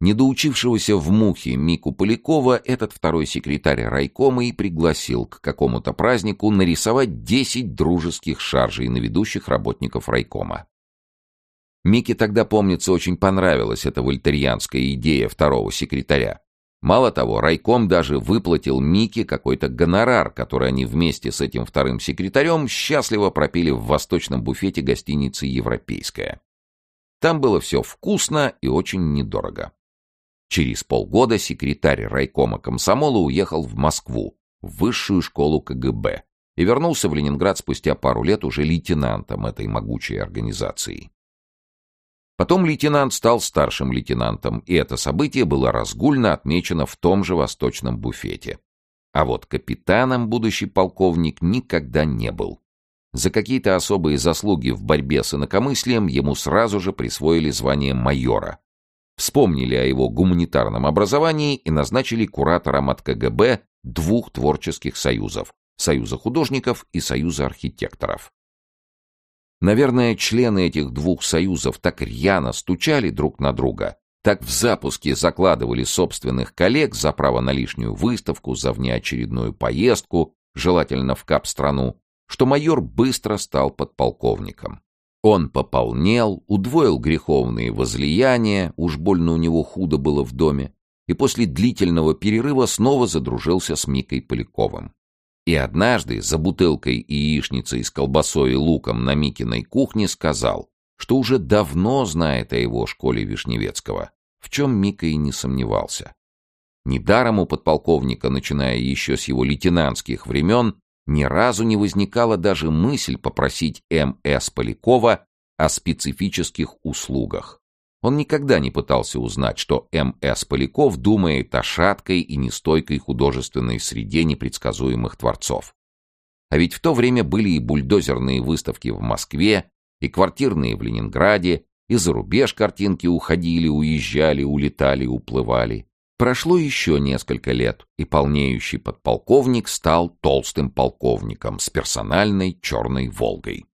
Недоучившегося в мухе Мику Полякова этот второй секретарь райкома и пригласил к какому-то празднику нарисовать десять дружеских шаржей на ведущих работников райкома. Мике тогда, помнится, очень понравилась эта вольтерьянская идея второго секретаря. Мало того, райком даже выплатил Мике какой-то гонорар, который они вместе с этим вторым секретарем счастливо пропили в восточном буфете гостиницы «Европейская». Там было все вкусно и очень недорого. Через полгода секретарь райкома комсомола уехал в Москву, в высшую школу КГБ, и вернулся в Ленинград спустя пару лет уже лейтенантом этой могучей организации. Потом лейтенант стал старшим лейтенантом, и это событие было разгульно отмечено в том же восточном буфете. А вот капитаном будущий полковник никогда не был. За какие-то особые заслуги в борьбе с инакомыслием ему сразу же присвоили звание майора, вспомнили о его гуманитарном образовании и назначили куратором от КГБ двух творческих союзов — Союза художников и Союза архитекторов. Наверное, члены этих двух союзов так рьяно стучали друг на друга, так в запуске закладывали собственных коллег за право на лишнюю выставку, за внеочередную поездку, желательно в кап-страну, что майор быстро стал подполковником. Он пополнел, удвоил греховные возлияния, уж больно у него худо было в доме, и после длительного перерыва снова задружился с Микой Поляковым. И однажды за бутылкой яичницей с колбасой и луком на Микиной кухне сказал, что уже давно знает о его школе Вишневецкого, в чем Мика и не сомневался. Недаром у подполковника, начиная еще с его лейтенантских времен, ни разу не возникала даже мысль попросить М.С. Полякова о специфических услугах. Он никогда не пытался узнать, что М.С. Поляков думает о шаткой и нестойкой художественной среде непредсказуемых творцов. А ведь в то время были и бульдозерные выставки в Москве, и квартирные в Ленинграде, и за рубеж картинки уходили, уезжали, улетали, уплывали. Прошло еще несколько лет, и полнеющий подполковник стал толстым полковником с персональной черной «Волгой».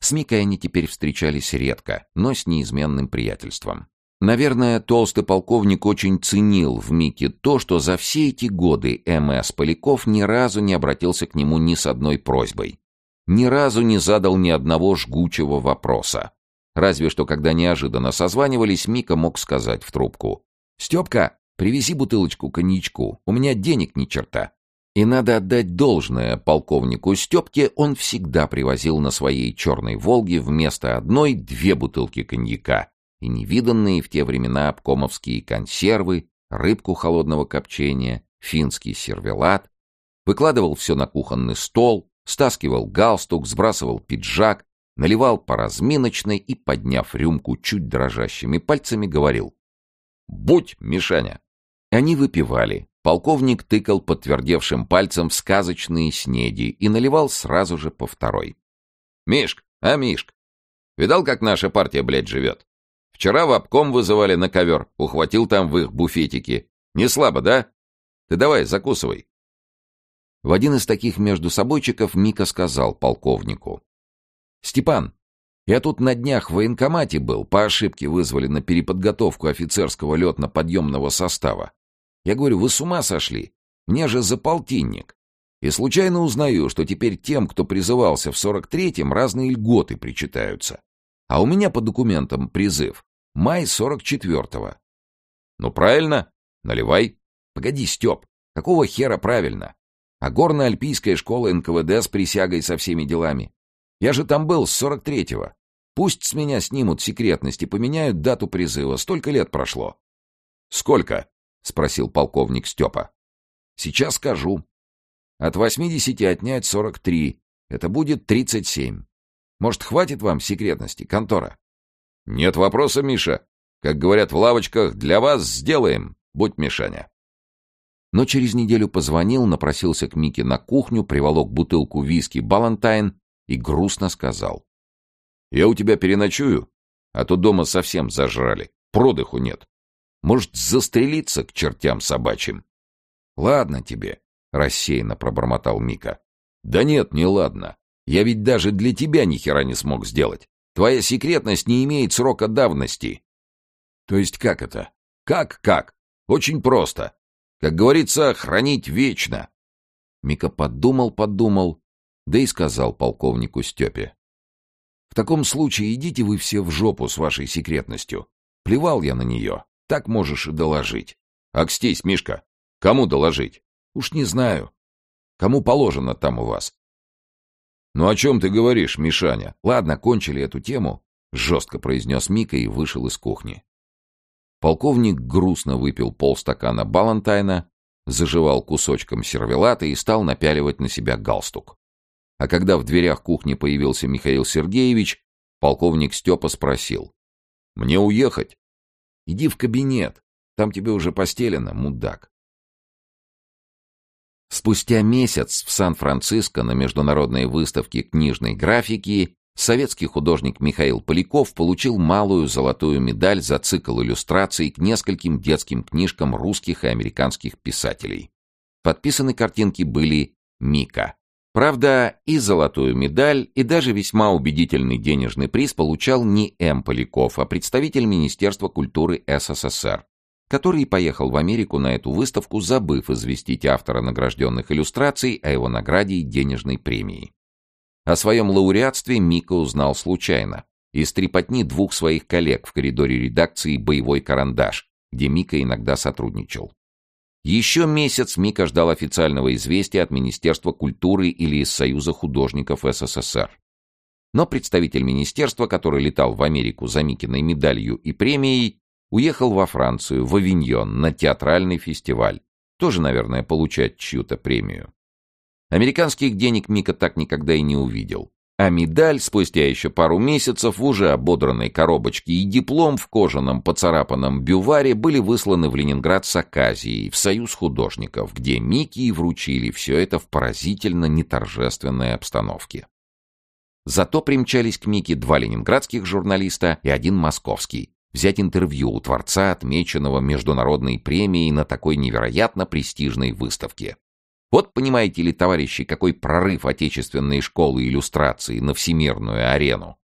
С Микой они теперь встречались редко, но с неизменным приятельством. Наверное, толстый полковник очень ценил в Мике то, что за все эти годы М.С. Поляков ни разу не обратился к нему ни с одной просьбой. Ни разу не задал ни одного жгучего вопроса. Разве что, когда неожиданно созванивались, Мика мог сказать в трубку. «Степка, Привези бутылочку коньячку, у меня денег ни черта. И надо отдать должное полковнику Степке, он всегда привозил на своей черной «Волге» вместо одной две бутылки коньяка и невиданные в те времена обкомовские консервы, рыбку холодного копчения, финский сервелат. Выкладывал все на кухонный стол, стаскивал галстук, сбрасывал пиджак, наливал по разминочной и, подняв рюмку чуть дрожащими пальцами, говорил «Будь, Мишаня!» Они выпивали. Полковник тыкал подтвердевшим пальцем в сказочные снеди и наливал сразу же по второй. «Мишк, а Мишк, видал, как наша партия, блядь, живет? Вчера в обком вызывали на ковер, ухватил там в их буфетике. Не слабо, да? Ты давай, закусывай». В один из таких между собойчиков Мика сказал полковнику. «Степан, я тут на днях в военкомате был, по ошибке вызвали на переподготовку офицерского летно-подъемного состава. Я говорю, вы с ума сошли? Мне же за полтинник. И случайно узнаю, что теперь тем, кто призывался в 43-м, разные льготы причитаются. А у меня по документам призыв. Май 44-го. Ну правильно, наливай. Погоди, Степ, какого хера правильно? А горно-альпийская школа НКВД с присягой со всеми делами. Я же там был с 43-го. Пусть с меня снимут секретность и поменяют дату призыва. Столько лет прошло. Сколько? Спросил полковник Степа. Сейчас скажу. От 80 отнять 43. Это будет 37. Может, хватит вам секретности, контора? Нет вопроса, Миша. Как говорят в лавочках, для вас сделаем. Будь Мишаня. Но через неделю позвонил, напросился к Мике на кухню, приволок бутылку виски «Балантайн» и грустно сказал. «Я у тебя переночую, а то дома совсем зажрали, продыху нет. Может, застрелиться к чертям собачьим?» «Ладно тебе», — рассеянно пробормотал Мика. «Да нет, не ладно. Я ведь даже для тебя ни хера не смог сделать. Твоя секретность не имеет срока давности». «То есть как это?» «Как-как? Очень просто. Как говорится, хранить вечно». Мика подумал-подумал да и сказал полковнику Степе. «В таком случае идите вы все в жопу с вашей секретностью. Плевал я на нее. Так можешь и доложить». «Акстись, Мишка. Кому доложить?» «Уж не знаю. Кому положено там у вас?» «Ну о чем ты говоришь, Мишаня?» «Ладно, кончили эту тему», — жестко произнес Мика и вышел из кухни. Полковник грустно выпил полстакана балантайна, заживал кусочком сервелата и стал напяливать на себя галстук. А когда в дверях кухни появился Михаил Сергеевич, полковник Степа спросил. «Мне уехать?» «Иди в кабинет. Там тебе уже постелено, мудак». Спустя месяц в Сан-Франциско на международной выставке книжной графики советский художник Михаил Поляков получил малую золотую медаль за цикл иллюстраций к нескольким детским книжкам русских и американских писателей. Подписаны картинки были «Мика», Правда, и золотую медаль, и даже весьма убедительный денежный приз получал не М. Поляков, а представитель Министерства культуры СССР, который поехал в Америку на эту выставку, забыв известить автора награжденных иллюстраций о его награде и денежной премии. О своем лауреатстве Мика узнал случайно, из трепотни двух своих коллег в коридоре редакции «Боевой карандаш», где Мика иногда сотрудничал. Еще месяц Мика ждал официального известия от Министерства культуры или из Союза художников СССР. Но представитель министерства, который летал в Америку за Микиной медалью и премией, уехал во Францию, в Авиньон, на театральный фестиваль. Тоже, наверное, получать чью-то премию. Американских денег Мика так никогда и не увидел. А медаль спустя еще пару месяцев в уже ободранной коробочке и диплом в кожаном поцарапанном бюваре были высланы в Ленинград с Аказией, в Союз художников, где Микки и вручили все это в поразительно неторжественной обстановке. Зато примчались к Мике два ленинградских журналиста и один московский, взять интервью у творца, отмеченного международной премией на такой невероятно престижной выставке. Вот понимаете ли, товарищи, какой прорыв отечественной школы иллюстрации на всемирную арену.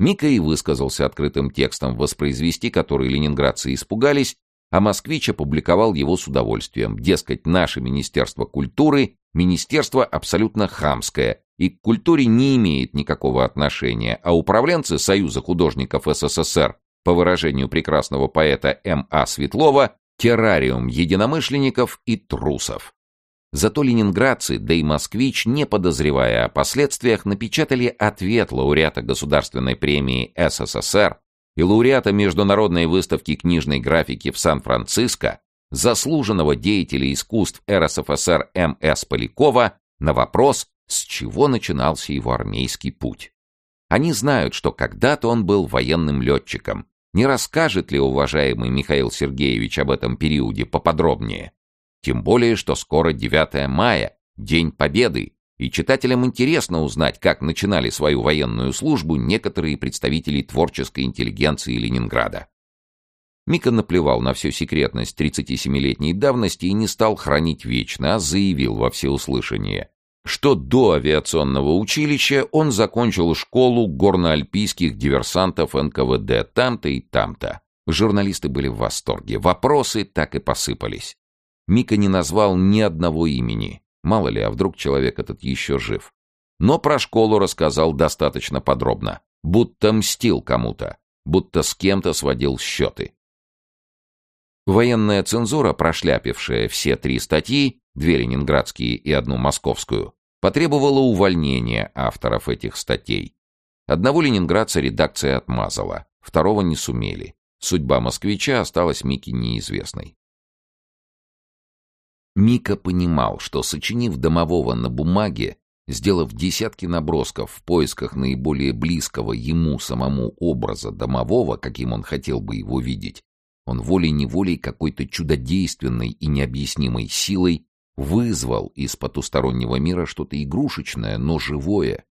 Мика и высказался открытым текстом, воспроизвести который ленинградцы испугались, а москвич опубликовал его с удовольствием. Дескать, наше Министерство культуры – министерство абсолютно хамское и к культуре не имеет никакого отношения, а управленцы Союза художников СССР, по выражению прекрасного поэта М.А. Светлова, террариум единомышленников и трусов. Зато ленинградцы, да и москвич, не подозревая о последствиях, напечатали ответ лауреата Государственной премии СССР и лауреата Международной выставки книжной графики в Сан-Франциско, заслуженного деятеля искусств РСФСР М.С. Полякова, на вопрос, с чего начинался его армейский путь. Они знают, что когда-то он был военным летчиком. Не расскажет ли уважаемый Михаил Сергеевич об этом периоде поподробнее? Тем более, что скоро 9 мая, День Победы, и читателям интересно узнать, как начинали свою военную службу некоторые представители творческой интеллигенции Ленинграда. Мика наплевал на всю секретность 37-летней давности и не стал хранить вечно, а заявил во всеуслышание, что до авиационного училища он закончил школу горно-альпийских диверсантов НКВД там-то и там-то. Журналисты были в восторге, вопросы так и посыпались. Мика не назвал ни одного имени. Мало ли, а вдруг человек этот еще жив. Но про школу рассказал достаточно подробно. Будто мстил кому-то. Будто с кем-то сводил счеты. Военная цензура, прошляпившая все три статьи, две ленинградские и одну московскую, потребовала увольнения авторов этих статей. Одного ленинградца редакция отмазала, второго не сумели. Судьба москвича осталась Мике неизвестной. Мика понимал, что, сочинив домового на бумаге, сделав десятки набросков в поисках наиболее близкого ему самому образа домового, каким он хотел бы его видеть, он волей-неволей какой-то чудодейственной и необъяснимой силой вызвал из потустороннего мира что-то игрушечное, но живое,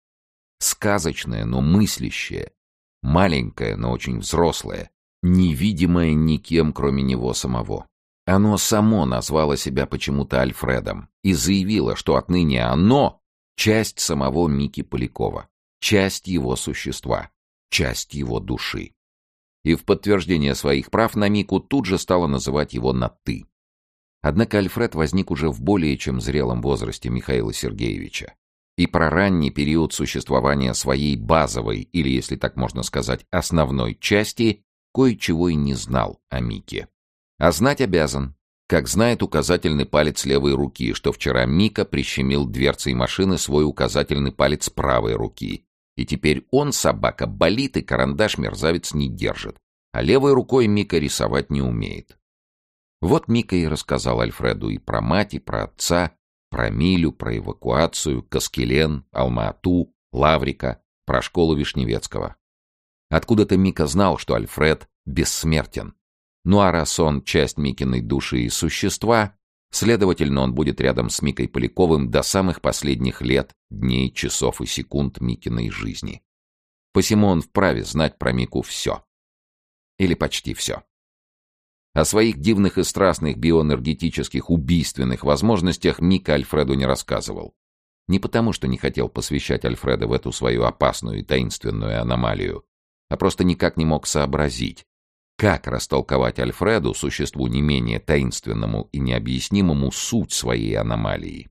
сказочное, но мыслящее, маленькое, но очень взрослое, невидимое никем, кроме него самого. Оно само назвало себя почему-то Альфредом и заявило, что отныне оно — часть самого Мики Полякова, часть его существа, часть его души и в подтверждение своих прав на Мику тут же стала называть его на «ты». Однако Альфред возник уже в более чем зрелом возрасте Михаила Сергеевича. И про ранний период существования своей базовой, или, если так можно сказать, основной части, кое-чего и не знал о Мике. А знать обязан, как знает указательный палец левой руки, что вчера Мика прищемил дверцей машины свой указательный палец правой руки, и теперь он, собака, болит и карандаш мерзавец не держит. А левой рукой Мика рисовать не умеет. Вот Мика и рассказал Альфреду и про мать, и про отца, про Милю, про эвакуацию, Каскелен, Алма-Ату, Лаврика, про школу Вишневецкого. Откуда-то Мика знал, что Альфред бессмертен. Ну а раз он часть Микиной души и существа, Следовательно, он будет рядом с Микой Поляковым до самых последних лет, дней, часов и секунд Микиной жизни. Посему он вправе знать про Мику все. Или почти все. О своих дивных и страстных биоэнергетических убийственных возможностях Мика Альфреду не рассказывал. Не потому, что не хотел посвящать Альфреда в эту свою опасную и таинственную аномалию, а просто никак не мог сообразить, как растолковать Альфреду, существу не менее таинственному и необъяснимому, суть своей аномалии?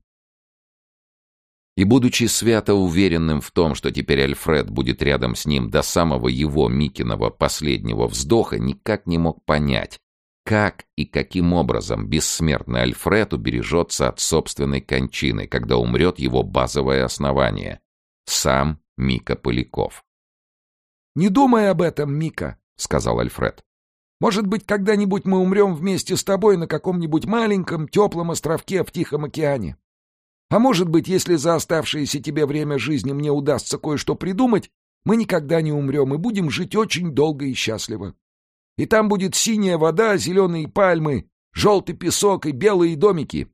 И будучи свято уверенным в том, что теперь Альфред будет рядом с ним до самого его Микиного последнего вздоха, никак не мог понять, как и каким образом бессмертный Альфред убережется от собственной кончины, когда умрет его базовое основание — сам Мика Поляков. «Не думай об этом, Мика», — сказал Альфред. Может быть, когда-нибудь мы умрем вместе с тобой на каком-нибудь маленьком, теплом островке в Тихом океане. А может быть, если за оставшееся тебе время жизни мне удастся кое-что придумать, мы никогда не умрем и будем жить очень долго и счастливо. И там будет синяя вода, зеленые пальмы, желтый песок и белые домики.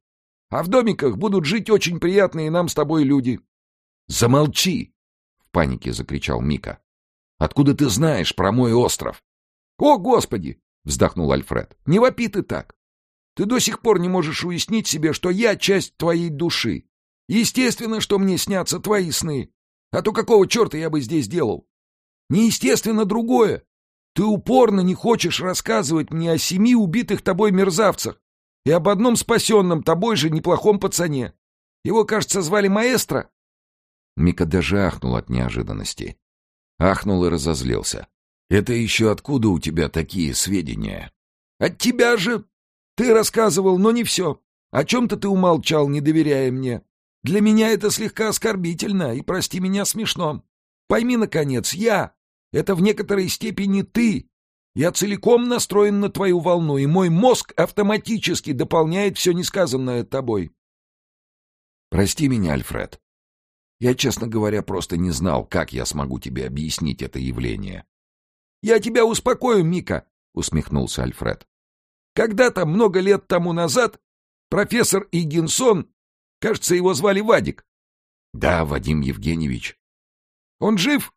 А в домиках будут жить очень приятные нам с тобой люди. — Замолчи! — в панике закричал Мика. — Откуда ты знаешь про мой остров? «О, Господи!» — вздохнул Альфред. «Не вопи ты так! Ты до сих пор не можешь уяснить себе, что я часть твоей души. Естественно, что мне снятся твои сны. А то какого черта я бы здесь делал? Неестественно другое. Ты упорно не хочешь рассказывать мне о семи убитых тобой мерзавцах и об одном спасенном тобой же неплохом пацане. Его, кажется, звали Маэстро?» Мика даже ахнул от неожиданности. Ахнул и разозлился. Это еще откуда у тебя такие сведения? От тебя же. Ты рассказывал, но не все. О чем-то ты умолчал, не доверяя мне. Для меня это слегка оскорбительно и, прости меня, смешно. Пойми, наконец, я — это в некоторой степени ты. Я целиком настроен на твою волну, и мой мозг автоматически дополняет все несказанное тобой. Прости меня, Альфред. Я, честно говоря, просто не знал, как я смогу тебе объяснить это явление. «Я тебя успокою, Мика», — усмехнулся Альфред. «Когда-то, много лет тому назад, профессор Игинсон, кажется, его звали Вадик». «Да, Вадим Евгеньевич». «Он жив?»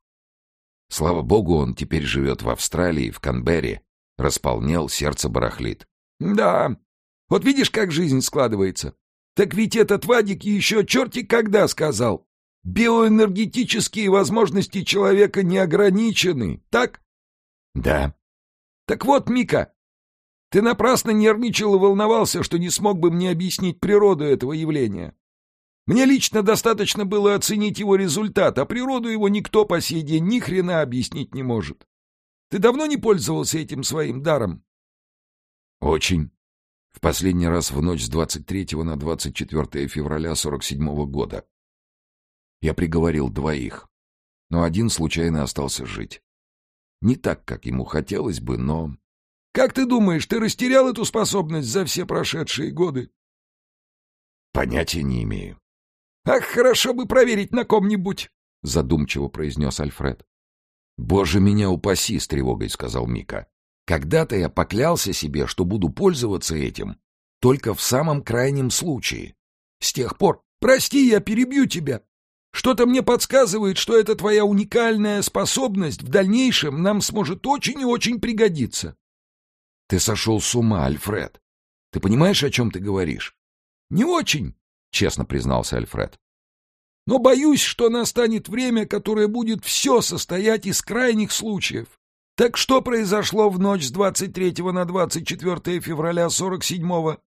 «Слава богу, он теперь живет в Австралии, в Канберре. Располнел, сердце барахлит. Да, вот видишь, как жизнь складывается. Так ведь этот Вадик еще черти когда сказал. Биоэнергетические возможности человека не ограничены, так? Да. Так вот, Мика, ты напрасно нервничал и волновался, что не смог бы мне объяснить природу этого явления. Мне лично достаточно было оценить его результат, а природу его никто по сей день ни хрена объяснить не может. Ты давно не пользовался этим своим даром? Очень. В последний раз в ночь с 23 на 24 февраля 47 -го года. Я приговорил двоих, но один случайно остался жить. Не так, как ему хотелось бы, но... Как ты думаешь, ты растерял эту способность за все прошедшие годы? Понятия не имею. Ах, хорошо бы проверить на ком-нибудь, задумчиво произнес Альфред. Боже меня упаси, с тревогой сказал Мика. Когда-то я поклялся себе, что буду пользоваться этим только в самом крайнем случае. С тех пор... Прости, я перебью тебя. Что-то мне подсказывает, что эта твоя уникальная способность в дальнейшем нам сможет очень и очень пригодиться. Ты сошел с ума, Альфред. Ты понимаешь, о чем ты говоришь? Не очень, честно признался Альфред. Но боюсь, что настанет время, которое будет все состоять из крайних случаев. Так что произошло в ночь с 23 на 24 февраля 47-го?